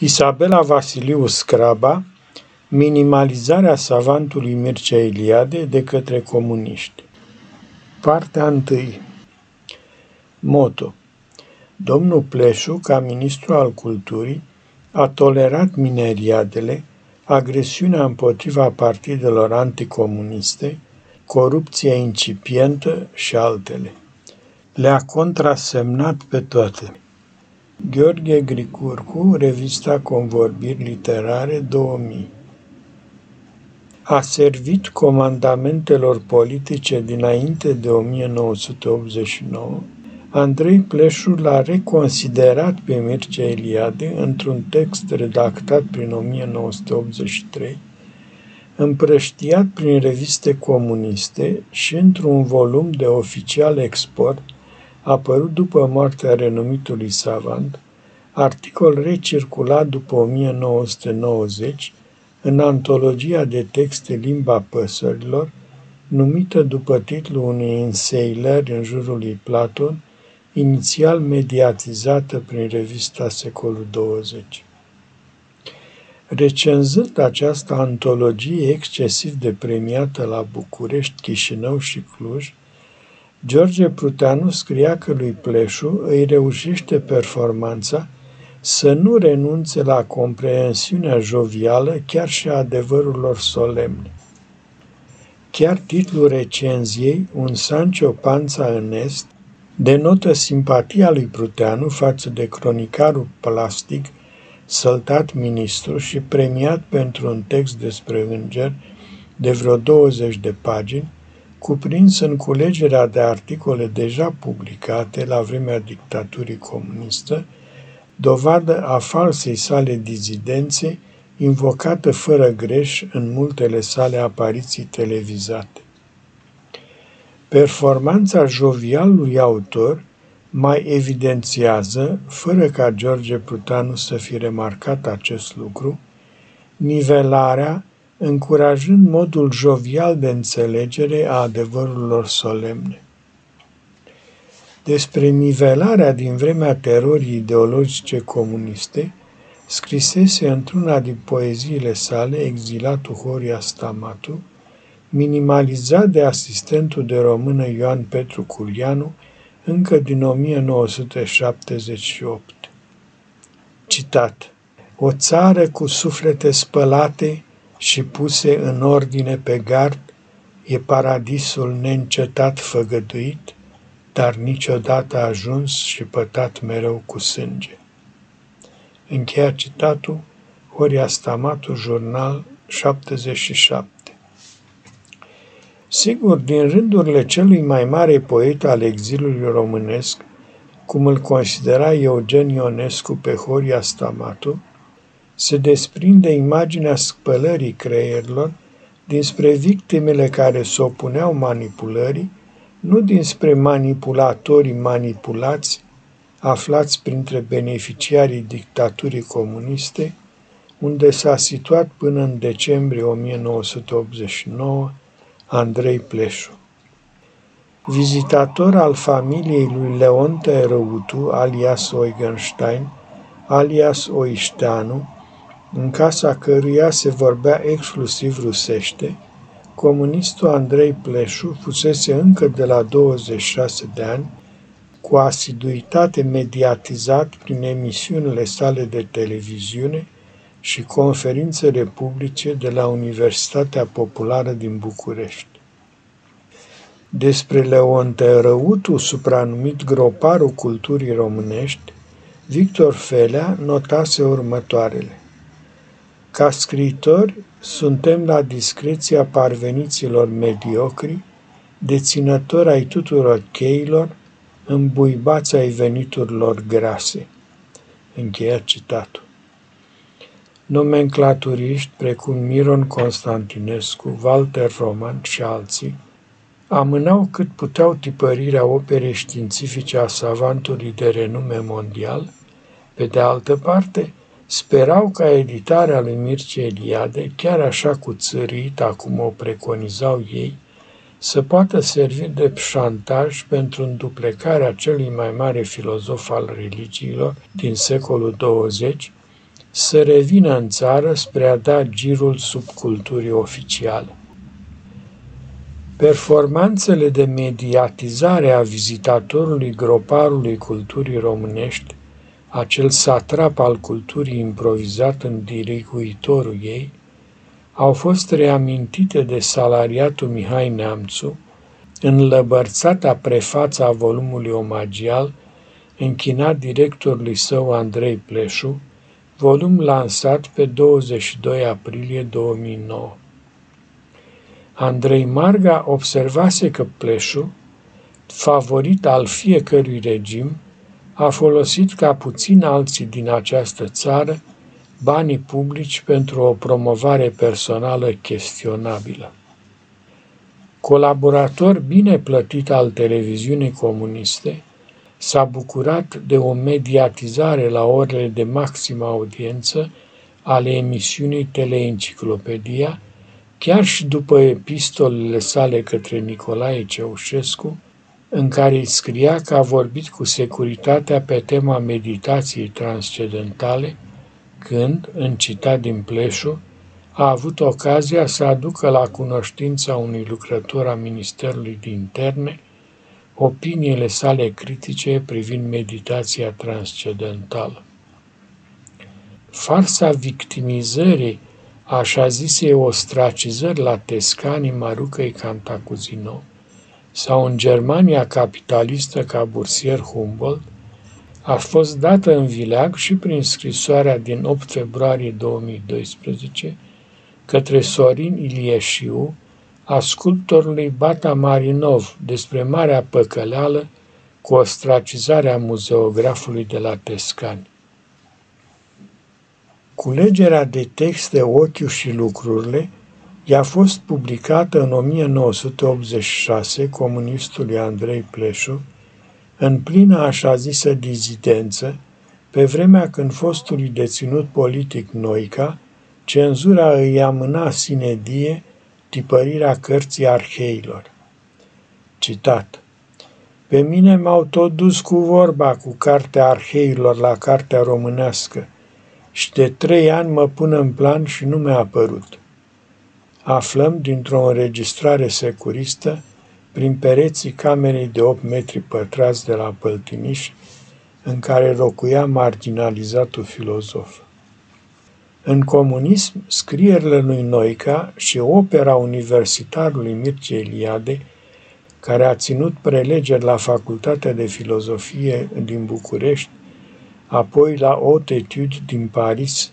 Isabela Vasiliu Scraba, minimalizarea savantului Mircea Eliade de către comuniști. Partea 1. Moto Domnul Pleșu, ca ministru al culturii, a tolerat mineriadele, agresiunea împotriva partidelor anticomuniste, corupția incipientă și altele. Le-a contrasemnat pe toate. Gheorghe Gricurcu, revista Convorbiri Literare 2000 A servit comandamentelor politice dinainte de 1989, Andrei Pleșu l-a reconsiderat pe Mircea Eliade într-un text redactat prin 1983, împrăștiat prin reviste comuniste și într-un volum de oficial export – apărut după moartea renumitului savant, articol recirculat după 1990 în antologia de texte Limba Păsărilor, numită după titlul unei înseilări în jurul lui Platon, inițial mediatizată prin revista Secolul 20. Recenzând această antologie excesiv de premiată la București, Chișinău și Cluj, George Pruteanu scria că lui Pleșu îi reușește performanța să nu renunțe la comprehensiunea jovială chiar și a adevărurilor solemne. Chiar titlul recenziei, Un Sancio Panța în Est, denotă simpatia lui Pruteanu față de cronicarul plastic, săltat ministru și premiat pentru un text despre înger de vreo 20 de pagini, cuprins în culegerea de articole deja publicate la vremea dictaturii comunistă, dovadă a falsei sale dizidențe, invocată fără greș în multele sale apariții televizate. Performanța jovialului autor mai evidențiază, fără ca George Prutanu să fi remarcat acest lucru, nivelarea încurajând modul jovial de înțelegere a adevărurilor solemne. Despre nivelarea din vremea terorii ideologice comuniste, scrisese într-una din poeziile sale exilatul Horia Stamatu, minimalizat de asistentul de română Ioan Petru Culianu încă din 1978. Citat O țară cu suflete spălate, și puse în ordine pe gard, e paradisul neîncetat făgăduit, dar niciodată ajuns și pătat mereu cu sânge. Încheia citatul Horia Stamatu, jurnal 77. Sigur, din rândurile celui mai mare poet al exilului românesc, cum îl considera Eugen Ionescu pe Horia Stamatu, se desprinde imaginea spălării creierilor dinspre victimele care se opuneau manipulării, nu dinspre manipulatorii manipulați, aflați printre beneficiarii dictaturii comuniste, unde s-a situat până în decembrie 1989 Andrei Pleșu. Vizitator al familiei lui Leonte Răutu, alias Eugenstein, alias Oișteanu, în casa căruia se vorbea exclusiv rusește, comunistul Andrei Pleșu fusese încă de la 26 de ani cu asiduitate mediatizat prin emisiunile sale de televiziune și conferințele publice de la Universitatea Populară din București. Despre Leonte Răutu, supranumit groparul culturii românești, Victor Felea notase următoarele. Ca scriitori, suntem la discreția parveniților mediocri, deținători ai tuturor cheilor, îmbuibați ai veniturilor grase. Încheia citatul. Nomenclaturiști precum Miron Constantinescu, Walter Roman și alții amânau cât puteau tipărirea operei științifice a savantului de renume mondial, pe de altă parte, Sperau ca editarea lui Mircea Eliade, chiar așa cu țărit, acum o preconizau ei, să poată servi de șantaj pentru înduplecarea celui mai mare filozof al religiilor din secolul 20, să revină în țară spre a da girul subculturii oficiale. Performanțele de mediatizare a vizitatorului groparului culturii românești, acel satrap al culturii improvizat în diriguitorul ei, au fost reamintite de salariatul Mihai Neamțu în lăbărțata prefața a volumului omagial închinat directorului său Andrei Pleșu, volum lansat pe 22 aprilie 2009. Andrei Marga observase că Pleșu, favorit al fiecărui regim, a folosit ca puțin alții din această țară banii publici pentru o promovare personală chestionabilă. Colaborator bine plătit al televiziunii comuniste, s-a bucurat de o mediatizare la orele de maximă audiență ale emisiunii Teleenciclopedia, chiar și după epistolele sale către Nicolae Ceaușescu, în care îi scria că a vorbit cu securitatea pe tema meditației transcendentale, când, în citat din Pleșu, a avut ocazia să aducă la cunoștința unui lucrător a Ministerului de Interne opiniile sale critice privind meditația transcendentală. Farsa victimizării așa zise ostracizări la Tescani Marucăi Cantacuzino sau în Germania capitalistă ca bursier Humboldt, a fost dată în vileag și prin scrisoarea din 8 februarie 2012 către Sorin Ilieșiu, a sculptorului Bata Marinov despre marea păcăleală cu ostracizarea muzeografului de la Tescani. Culegerea de texte Ochiul și lucrurile i-a fost publicată în 1986 comunistului Andrei Pleșu, în plină așa zisă dizidență, pe vremea când fostului deținut politic Noica, cenzura îi amâna sinedie tipărirea cărții arheilor. Citat. Pe mine m-au tot dus cu vorba cu cartea arheilor la cartea românească și de trei ani mă pun în plan și nu mi-a apărut. Aflăm dintr-o înregistrare securistă prin pereții camerei de 8 metri pătrați de la Păltiniș, în care locuia marginalizatul filozof. În comunism, scrierile lui Noica și opera universitarului Mircea Eliade, care a ținut prelegeri la Facultatea de Filozofie din București, apoi la Haute Etude din Paris,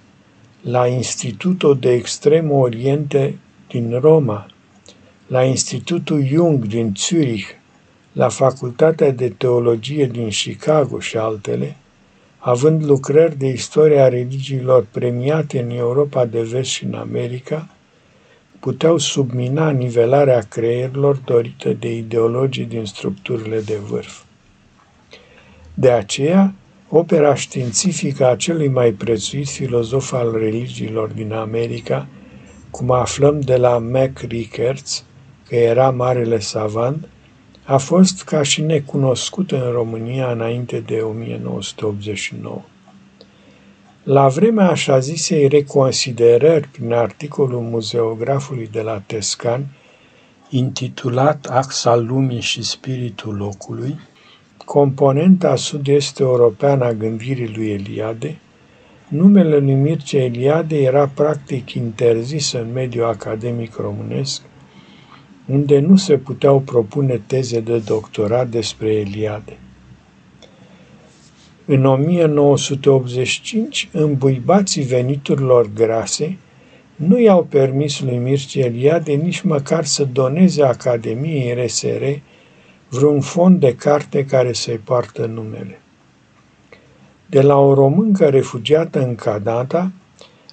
la Institutul de Extrem Oriente din Roma, la Institutul Jung din Zurich, la Facultatea de Teologie din Chicago și altele, având lucrări de istoria religiilor premiate în Europa de Vest și în America, puteau submina nivelarea creierilor dorită de ideologii din structurile de vârf. De aceea, opera științifică a celui mai prețuit filozof al religiilor din America, cum aflăm de la Mac Rickards, că era marele savant, a fost ca și necunoscut în România înainte de 1989. La vremea așa zisei reconsiderări prin articolul muzeografului de la Tescan, intitulat Axa lumii și spiritul locului, componenta sud-est europeană a gândirii lui Eliade, numele lui Mircea Eliade era practic interzis în mediul academic românesc, unde nu se puteau propune teze de doctorat despre Eliade. În 1985, îmbuibații veniturilor grase nu i-au permis lui Mircea Eliade nici măcar să doneze Academiei RSR vreun fond de carte care să-i poartă numele. De la o româncă refugiată în Canada,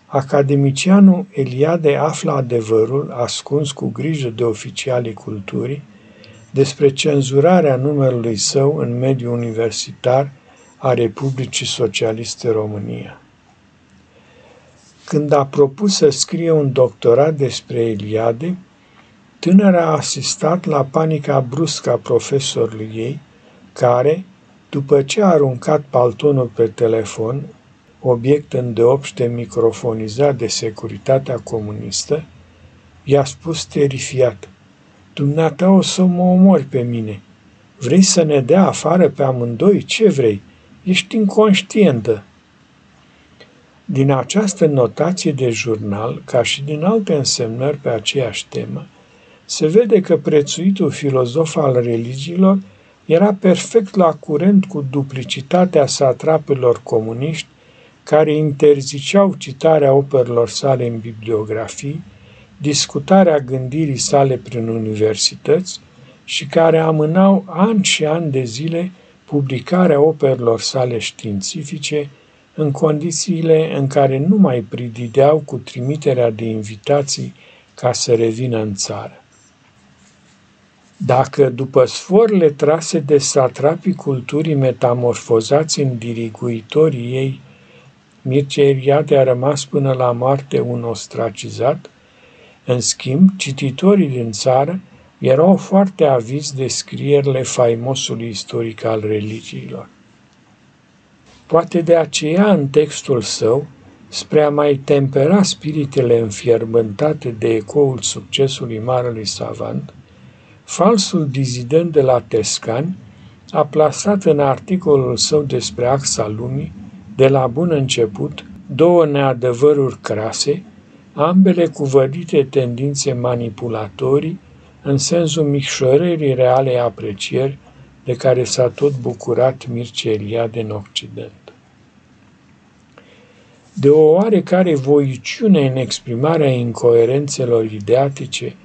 Academicianul Eliade află adevărul, ascuns cu grijă de oficialii culturii, despre cenzurarea numelui său în mediul universitar a Republicii Socialiste România. Când a propus să scrie un doctorat despre Eliade, tânăra a asistat la panica bruscă a profesorului ei, care, după ce a aruncat paltonul pe telefon, obiect îndeopște microfonizat de securitatea comunistă, i-a spus terifiat, Dumneata o să mă omori pe mine. Vrei să ne dea afară pe amândoi? Ce vrei? Ești inconștientă. Din această notație de jurnal, ca și din alte însemnări pe aceeași temă, se vede că prețuitul filozof al religiilor era perfect la curent cu duplicitatea satrapelor comuniști care interziceau citarea operelor sale în bibliografii, discutarea gândirii sale prin universități și care amânau ani și ani de zile publicarea operelor sale științifice în condițiile în care nu mai pridideau cu trimiterea de invitații ca să revină în țară. Dacă, după sforile trase de satrapii culturii metamorfozați în diriguitorii ei, Mircea Eliade a rămas până la moarte un ostracizat, în schimb, cititorii din țară erau foarte avizi de scrierile faimosului istoric al religiilor. Poate de aceea, în textul său, spre a mai tempera spiritele înfierbântate de ecoul succesului marelui savant, falsul dizident de la Tescani a plasat în articolul său despre axa lumii, de la bun început, două neadevăruri crase, ambele cu vădite tendințe manipulatorii în sensul micșorării reale aprecieri de care s-a tot bucurat Mircea Eliade în Occident. De o oarecare voiciune în exprimarea incoerențelor ideatice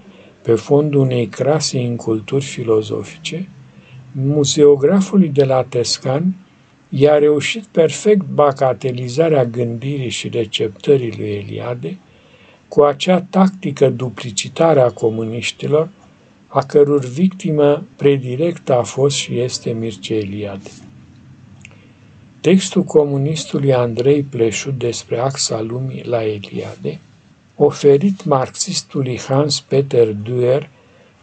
pe fondul unei crase inculturi filozofice, muzeografului de la Tescan i-a reușit perfect bacatelizarea gândirii și receptării lui Eliade cu acea tactică duplicitară a comuniștilor, a căror victimă predilectă a fost și este Mircea Eliade. Textul comunistului Andrei Pleșu despre axa lumii la Eliade, oferit marxistului Hans Peter Duer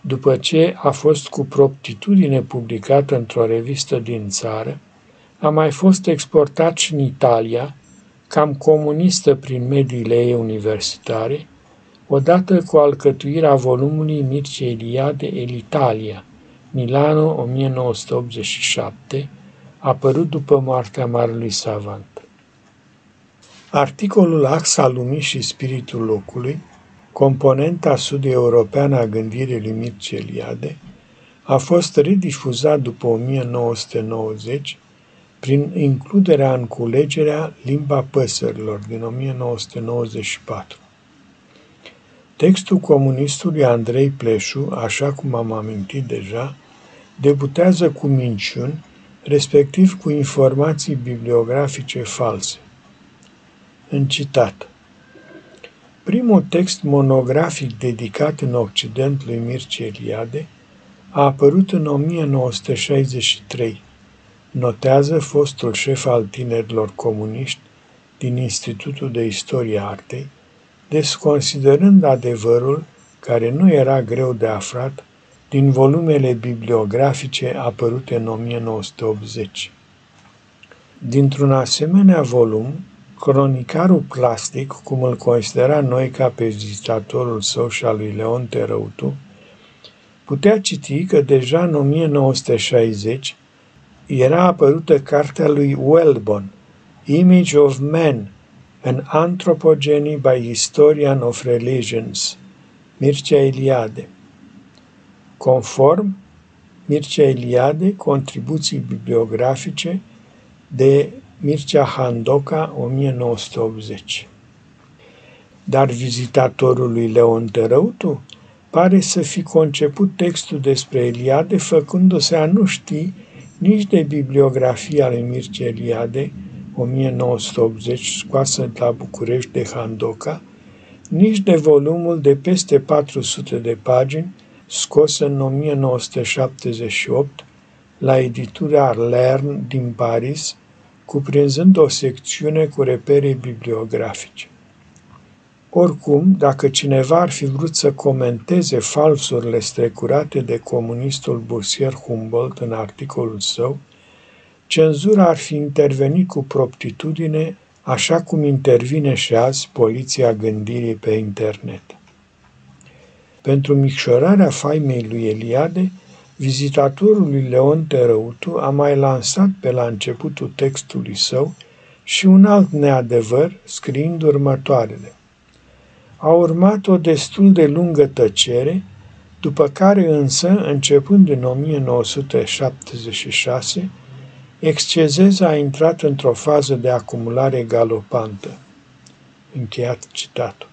după ce a fost cu proptitudine publicat într-o revistă din țară, a mai fost exportat și în Italia, cam comunistă prin mediile ei universitare, odată cu alcătuirea volumului Mircea Eliade El Italia, Milano 1987, apărut după moartea Marelui Savant. Articolul Axa lumii și spiritul locului, componenta sud-europeană a gândirii lui Mircea Eliade, a fost redifuzat după 1990 prin includerea în culegerea Limba păsărilor din 1994. Textul comunistului Andrei Pleșu, așa cum am amintit deja, debutează cu minciuni, respectiv cu informații bibliografice false. În citat. Primul text monografic dedicat în Occident lui Mircea Eliade a apărut în 1963 notează fostul șef al tinerilor comuniști din Institutul de Istorie Artei, desconsiderând adevărul care nu era greu de aflat din volumele bibliografice apărute în 1980. Dintr-un asemenea volum, cronicarul plastic, cum îl considera noi ca pe vizitatorul său și al lui Leon Terăutu, putea citi că deja în 1960 era apărută cartea lui Wellbon, Image of Man, An Anthropogeny by Historian of Religions, Mircea Eliade. Conform Mircea Eliade, contribuții bibliografice de Mircea Handoca, 1980. Dar vizitatorul lui Leon Tărăutu pare să fi conceput textul despre Eliade făcându-se a nu ști nici de bibliografia lui Mircea Eliade, 1980, scoasă la București de Handoca, nici de volumul de peste 400 de pagini, scos în 1978 la editura Lern din Paris, cuprinzând o secțiune cu repere bibliografice. Oricum, dacă cineva ar fi vrut să comenteze falsurile strecurate de comunistul bursier Humboldt în articolul său, cenzura ar fi intervenit cu proptitudine așa cum intervine și azi poliția gândirii pe internet. Pentru micșorarea faimei lui Eliade, vizitatorul lui Leon Tărăutu a mai lansat pe la începutul textului său și un alt neadevăr, scriind următoarele. A urmat o destul de lungă tăcere, după care însă, începând în 1976, Excezeza a intrat într-o fază de acumulare galopantă. Încheiat citatul.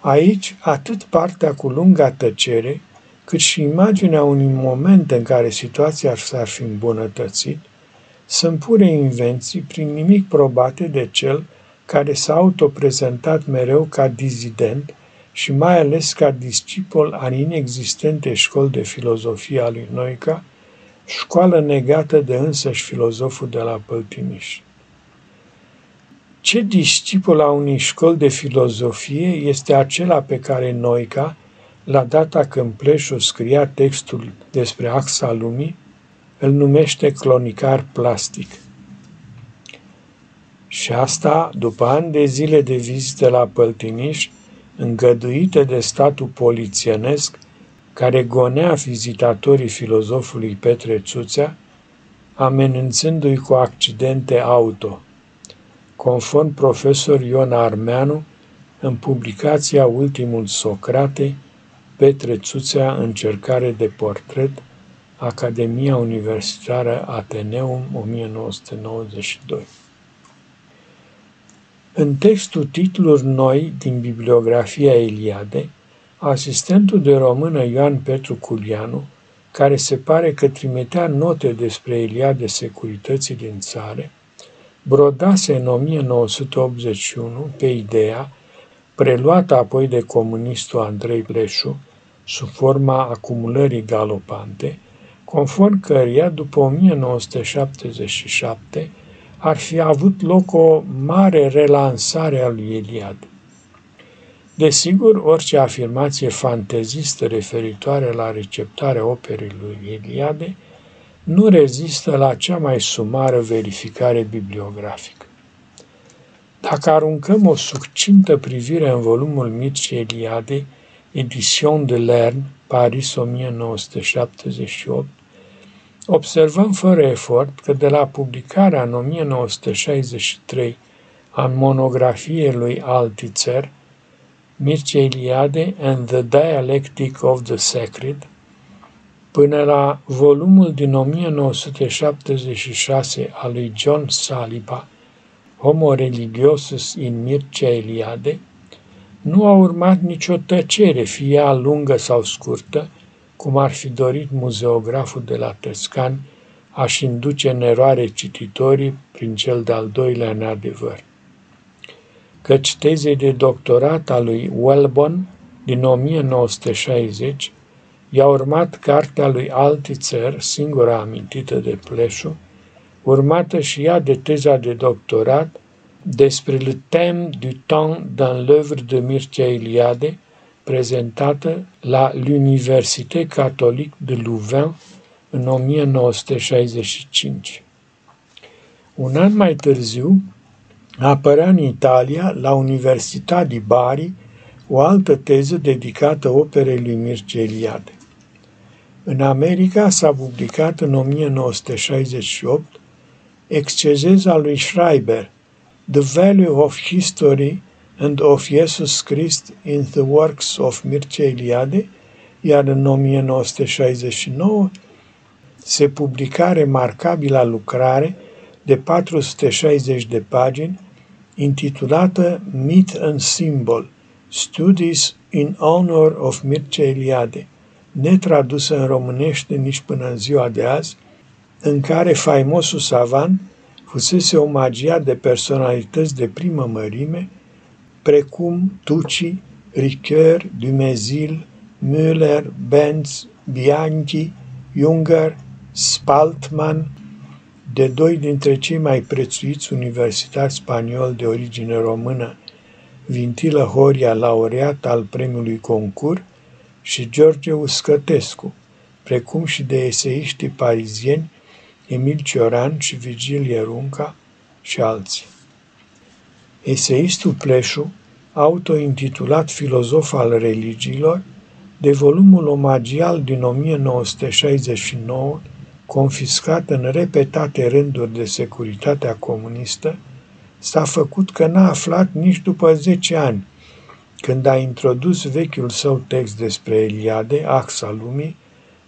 Aici, atât partea cu lunga tăcere, cât și imaginea unui moment în care situația s-ar fi îmbunătățit, sunt pure invenții prin nimic probate de cel care s-a autoprezentat mereu ca dizident și mai ales ca discipol al inexistente școli de filozofie a lui Noica, școală negată de însăși filozoful de la Păltiniș. Ce discipol a unei școli de filozofie este acela pe care Noica, la data când Pleșu scria textul despre axa lumii, îl numește clonicar plastic. Și asta după ani de zile de vizite la Păltiniș, îngăduite de statul polițienesc, care gonea vizitatorii filozofului Petre Țuțea, amenințându-i cu accidente auto. Conform profesor Ion Armeanu, în publicația Ultimul Socrate, Petre Țuțea, încercare de portret, Academia Universitară Ateneum 1992. În textul titluri noi din bibliografia Eliade, asistentul de română Ioan Petru Culianu, care se pare că trimitea note despre Eliade securității din țară, brodase în 1981 pe ideea, preluată apoi de comunistul Andrei Pleșu, sub forma acumulării galopante, conform căreia, după 1977, ar fi avut loc o mare relansare a lui Eliade. Desigur, orice afirmație fantezistă referitoare la receptarea operei lui Eliade nu rezistă la cea mai sumară verificare bibliografică. Dacă aruncăm o succintă privire în volumul Mircea Eliade, Edition de Lern, Paris 1978, observăm fără efort că de la publicarea în 1963 a monografiei lui Altizer, Mircea Eliade and the Dialectic of the Sacred, până la volumul din 1976 al lui John Saliba, Homo religiosus in Mircea Eliade, nu a urmat nicio tăcere, fie ea lungă sau scurtă, cum ar fi dorit muzeograful de la Tăscan, aș induce în eroare cititorii prin cel de-al doilea neadevăr. Căci tezei de doctorat a lui Wellborn din 1960 i-a urmat cartea lui Altizer, singura amintită de Pleșu, urmată și ea de teza de doctorat despre le thème du temps dans l'œuvre de Mircea Eliade, prezentată la l'Université catholique de Louvain în 1965. Un an mai târziu, apărea în Italia, la Universitatea di Bari, o altă teză dedicată operei lui Mircea Eliade. În America s-a publicat în 1968 excezeza lui Schreiber, The Value of History and of Jesus Christ in the Works of Mircea Eliade, iar în 1969 se publica remarcabila lucrare de 460 de pagini intitulată Myth and Symbol, Studies in Honor of Mircea Eliade, netradusă în românește nici până în ziua de azi, în care faimosul savan fusese omagiat de personalități de primă mărime, precum Tucci, Ricoeur, Dumezil, Müller, Benz, Bianchi, Junger, Spaltman, de doi dintre cei mai prețuiți universitari spanioli de origine română, Vintilă Horia, laureat al premiului Concur, și George Uscătescu, precum și de eseiștii parizieni Emil Cioran și Vigilie Runca și alții. Eseistul Pleșu, autointitulat filozof al religiilor, de volumul omagial din 1969, confiscat în repetate rânduri de securitatea comunistă, s-a făcut că n-a aflat nici după 10 ani, când a introdus vechiul său text despre Eliade, axa lumii,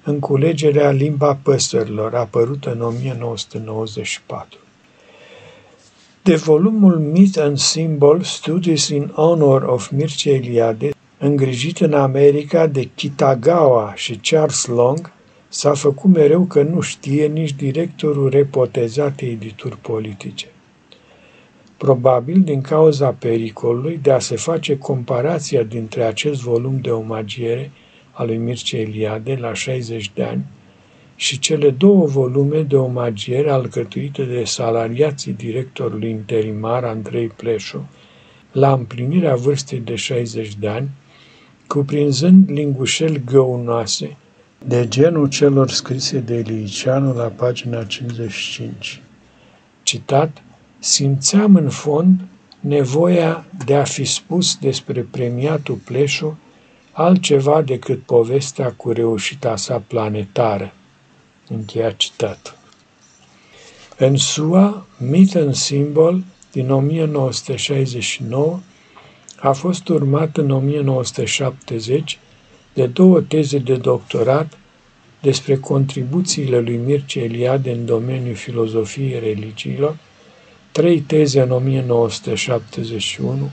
în culegerea Limba Păsărilor, apărută în 1994. De volumul Myth and Symbol Studies in Honor of Mircea Eliade, îngrijit în America de Kitagawa și Charles Long, s-a făcut mereu că nu știe nici directorul repotezatei edituri politice. Probabil din cauza pericolului de a se face comparația dintre acest volum de omagiere al lui Mircea Eliade la 60 de ani și cele două volume de omagiere alcătuite de salariații directorului interimar Andrei Pleșu la împlinirea vârstei de 60 de ani, cuprinzând lingușeli găunoase, de genul celor scrise de Liceanu la pagina 55. Citat, simțeam în fond nevoia de a fi spus despre premiatul Pleșu altceva decât povestea cu reușita sa planetară. Încheia citat. În SUA, Myth and Symbol din 1969 a fost urmat în 1970 de două teze de doctorat despre contribuțiile lui Mircea Eliade în domeniul filozofiei religiilor, trei teze în 1971,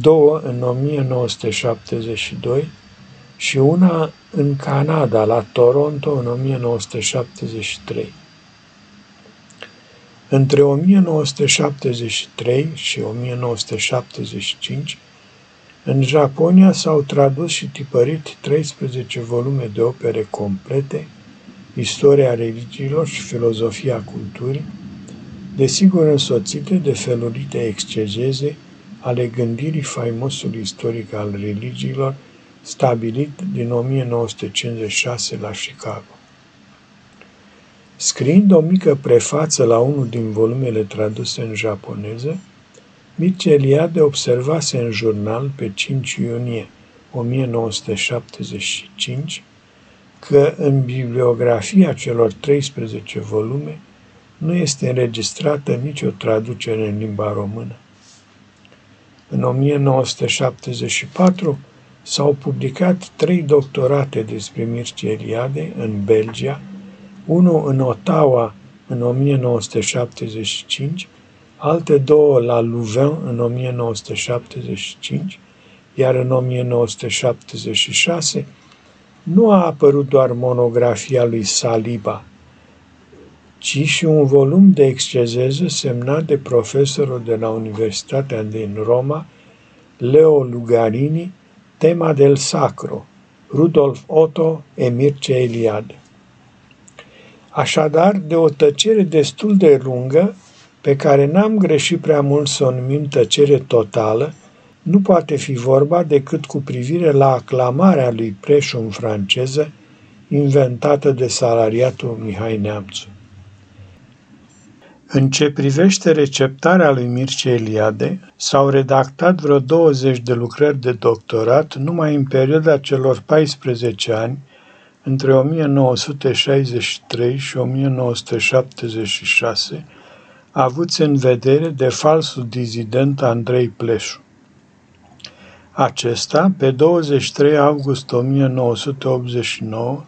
două în 1972 și una în Canada, la Toronto, în 1973. Între 1973 și 1975, în Japonia s-au tradus și tipărit 13 volume de opere complete, istoria religiilor și filozofia culturii, desigur însoțite de felurite excegeze ale gândirii faimosului istoric al religiilor, stabilit din 1956 la Chicago. Scriind o mică prefață la unul din volumele traduse în japoneză, Mircea Eliade observase în jurnal pe 5 iunie 1975 că în bibliografia celor 13 volume nu este înregistrată nicio traducere în limba română. În 1974 s-au publicat trei doctorate despre Mircea Eliade în Belgia, unul în Ottawa în 1975, alte două la Louvain în 1975, iar în 1976 nu a apărut doar monografia lui Saliba, ci și un volum de excezeză semnat de profesorul de la Universitatea din Roma, Leo Lugarini, tema del sacro, Rudolf Otto e Mircea Eliade. Așadar, de o tăcere destul de lungă, pe care n-am greșit prea mult să o numim tăcere totală, nu poate fi vorba decât cu privire la aclamarea lui Preșu în franceză, inventată de salariatul Mihai Neamțu. În ce privește receptarea lui Mircea Eliade, s-au redactat vreo 20 de lucrări de doctorat numai în perioada celor 14 ani, între 1963 și 1976, avuți în vedere de falsul dizident Andrei Pleșu. Acesta, pe 23 august 1989,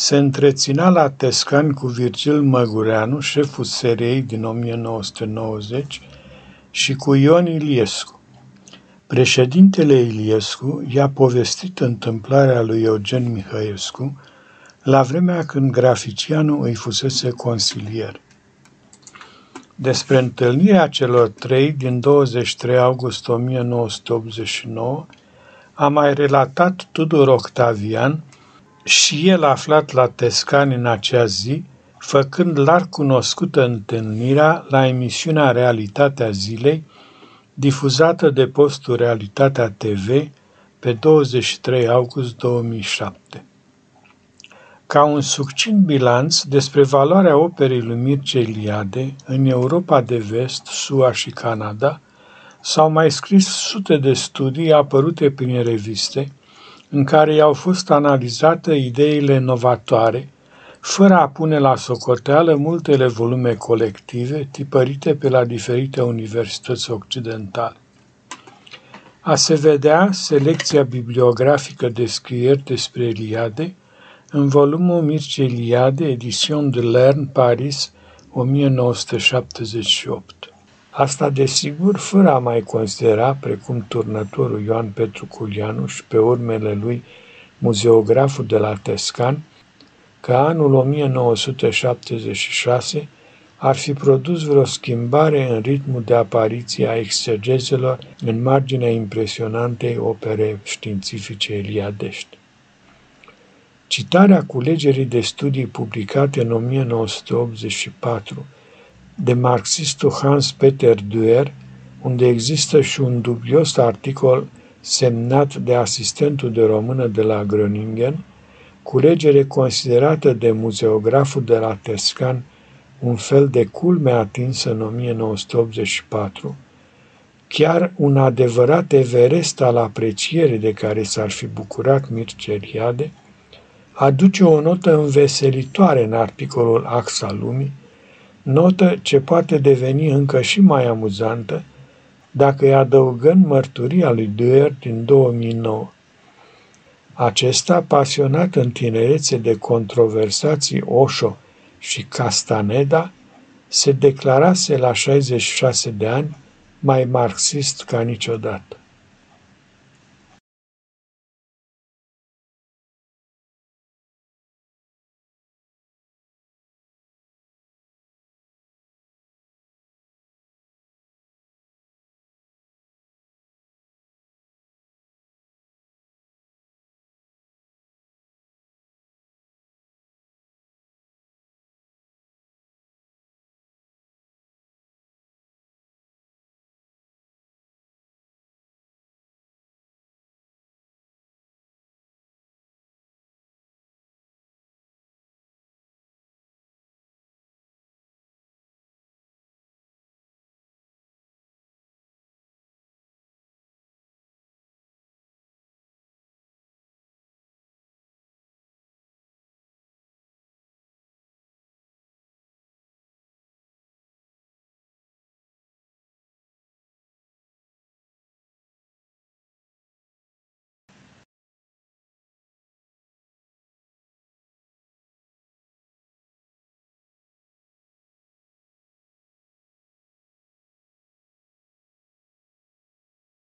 se întreținea la Tescan cu Virgil Măgureanu, șeful seriei din 1990, și cu Ion Iliescu. Președintele Iliescu i-a povestit întâmplarea lui Eugen Mihailscu la vremea când graficianul îi fusese consilier. Despre întâlnirea celor trei din 23 august 1989 a mai relatat Tudor Octavian, și el aflat la Tescani în acea zi, făcând larg cunoscută întâlnirea la emisiunea Realitatea Zilei, difuzată de postul Realitatea TV pe 23 august 2007. Ca un succint bilanț despre valoarea operei lui Mircea Eliade în Europa de Vest, SUA și Canada, S-au mai scris sute de studii apărute prin reviste, în care i-au fost analizate ideile novatoare, fără a pune la socoteală multele volume colective tipărite pe la diferite universități occidentale. A se vedea selecția bibliografică de scrieri despre Eliade în volumul Mircea Eliade, edition de Lern, Paris, 1978. Asta, desigur, fără a mai considera, precum turnătorul Ioan Petru Culianu și pe urmele lui muzeograful de la Tescan, că anul 1976 ar fi produs vreo schimbare în ritmul de apariție a exegezelor în marginea impresionantei opere științifice eliadești. Citarea culegerii de studii publicate în 1984 de marxistul Hans Peter Duer, unde există și un dubios articol semnat de asistentul de română de la Groningen, culegere considerată de muzeograful de la Tescan un fel de culme atinsă în 1984, chiar un adevărat everest al aprecierii de care s-ar fi bucurat Mircea Eliade, aduce o notă înveselitoare în articolul Axa Lumii, notă ce poate deveni încă și mai amuzantă dacă îi adăugăm mărturia lui Duer din 2009. Acesta, pasionat în tinerețe de controversații Osho și Castaneda, se declarase la 66 de ani mai marxist ca niciodată.